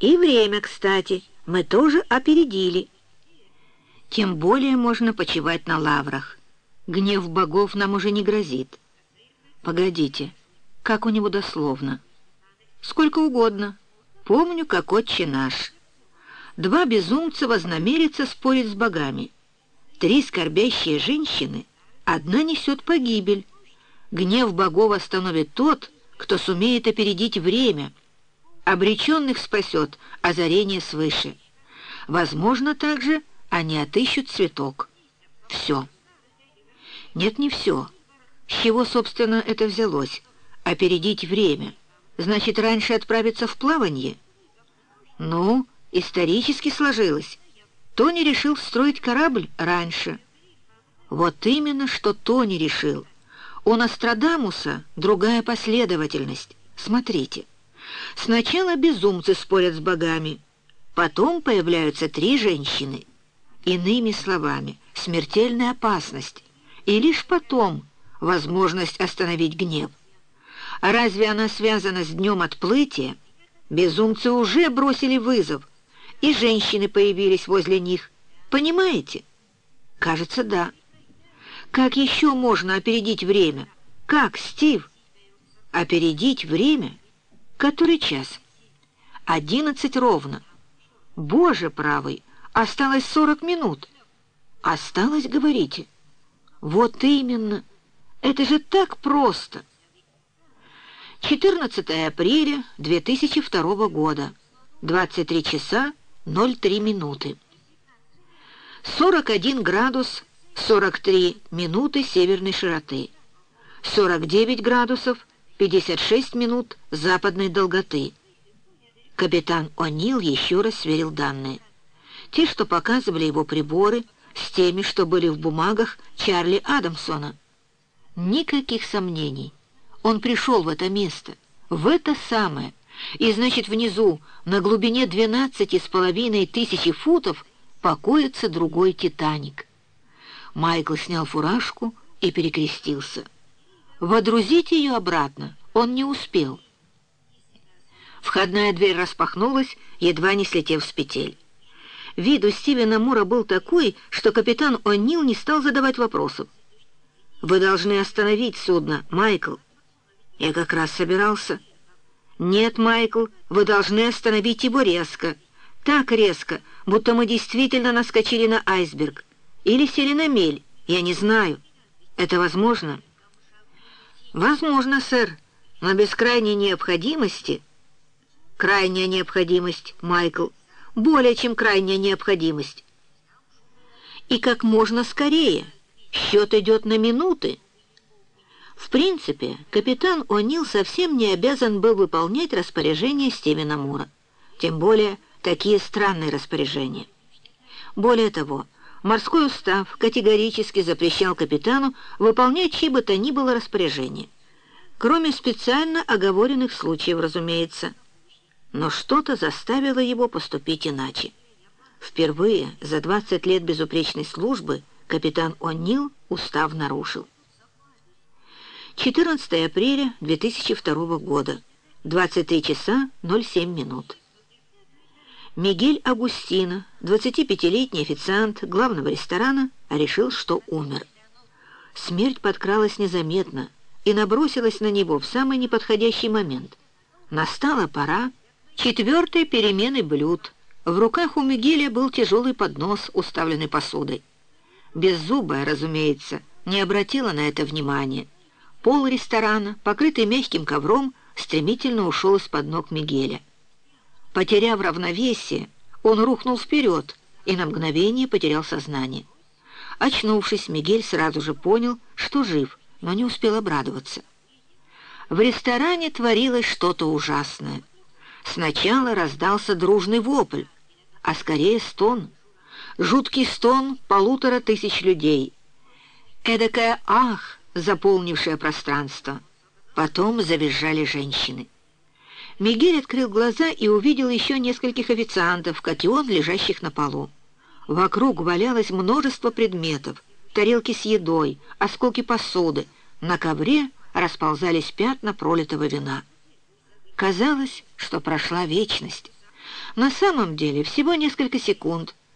И время, кстати, мы тоже опередили. Тем более можно почивать на лаврах. Гнев богов нам уже не грозит. Погодите, как у него дословно? Сколько угодно. Помню, как отче наш. Два безумца вознамерятся спорить с богами. Три скорбящие женщины, одна несет погибель. Гнев богов остановит тот, кто сумеет опередить время. Обреченных спасет озарение свыше. Возможно, также они отыщут цветок. Все. Нет, не все. С чего, собственно, это взялось? Опередить время. Значит, раньше отправиться в плавание? Ну, исторически сложилось. Тони решил строить корабль раньше. Вот именно, что Тони решил. У Нострадамуса другая последовательность. Смотрите. Сначала безумцы спорят с богами, потом появляются три женщины. Иными словами, смертельная опасность, и лишь потом возможность остановить гнев. А разве она связана с днем отплытия? Безумцы уже бросили вызов, и женщины появились возле них. Понимаете? Кажется, да. Как еще можно опередить время? Как, Стив? Опередить время? Который час? Одиннадцать ровно. Боже правый, осталось сорок минут. Осталось, говорите? Вот именно. Это же так просто. 14 апреля 2002 года. 23 часа 03 минуты. 41 градус 43 минуты северной широты. 49 градусов 56 минут западной долготы. Капитан О'Нил еще раз сверил данные. Те, что показывали его приборы, с теми, что были в бумагах Чарли Адамсона. Никаких сомнений. Он пришел в это место, в это самое, и, значит, внизу, на глубине двенадцати с половиной тысячи футов, покоится другой «Титаник». Майкл снял фуражку и перекрестился. Водрузить ее обратно он не успел. Входная дверь распахнулась, едва не слетев с петель. Вид у Стивена Мура был такой, что капитан О'Нил не стал задавать вопросов. «Вы должны остановить судно, Майкл». «Я как раз собирался». «Нет, Майкл, вы должны остановить его резко. Так резко, будто мы действительно наскочили на айсберг. Или сели на мель, я не знаю. Это возможно?» «Возможно, сэр, но без крайней необходимости...» «Крайняя необходимость, Майкл, более чем крайняя необходимость. И как можно скорее. Счет идет на минуты». В принципе, капитан О'Нил совсем не обязан был выполнять распоряжения Стивена Мура. Тем более, такие странные распоряжения. Более того, морской устав категорически запрещал капитану выполнять чьи бы то ни было распоряжения. Кроме специально оговоренных случаев, разумеется. Но что-то заставило его поступить иначе. Впервые за 20 лет безупречной службы капитан О'Нил устав нарушил. 14 апреля 2002 года, 23 часа 07 минут. Мигель Агустино, 25-летний официант главного ресторана, решил, что умер. Смерть подкралась незаметно и набросилась на него в самый неподходящий момент. Настала пора четвертой перемены блюд. В руках у Мигеля был тяжелый поднос, уставленный посудой. Беззубая, разумеется, не обратила на это внимания. Пол ресторана, покрытый мягким ковром, стремительно ушел из-под ног Мигеля. Потеряв равновесие, он рухнул вперед и на мгновение потерял сознание. Очнувшись, Мигель сразу же понял, что жив, но не успел обрадоваться. В ресторане творилось что-то ужасное. Сначала раздался дружный вопль, а скорее стон. Жуткий стон полутора тысяч людей. Эдакая «ах!» заполнившее пространство. Потом завизжали женщины. Мигель открыл глаза и увидел еще нескольких официантов, как и он, лежащих на полу. Вокруг валялось множество предметов, тарелки с едой, осколки посуды. На ковре расползались пятна пролитого вина. Казалось, что прошла вечность. На самом деле всего несколько секунд —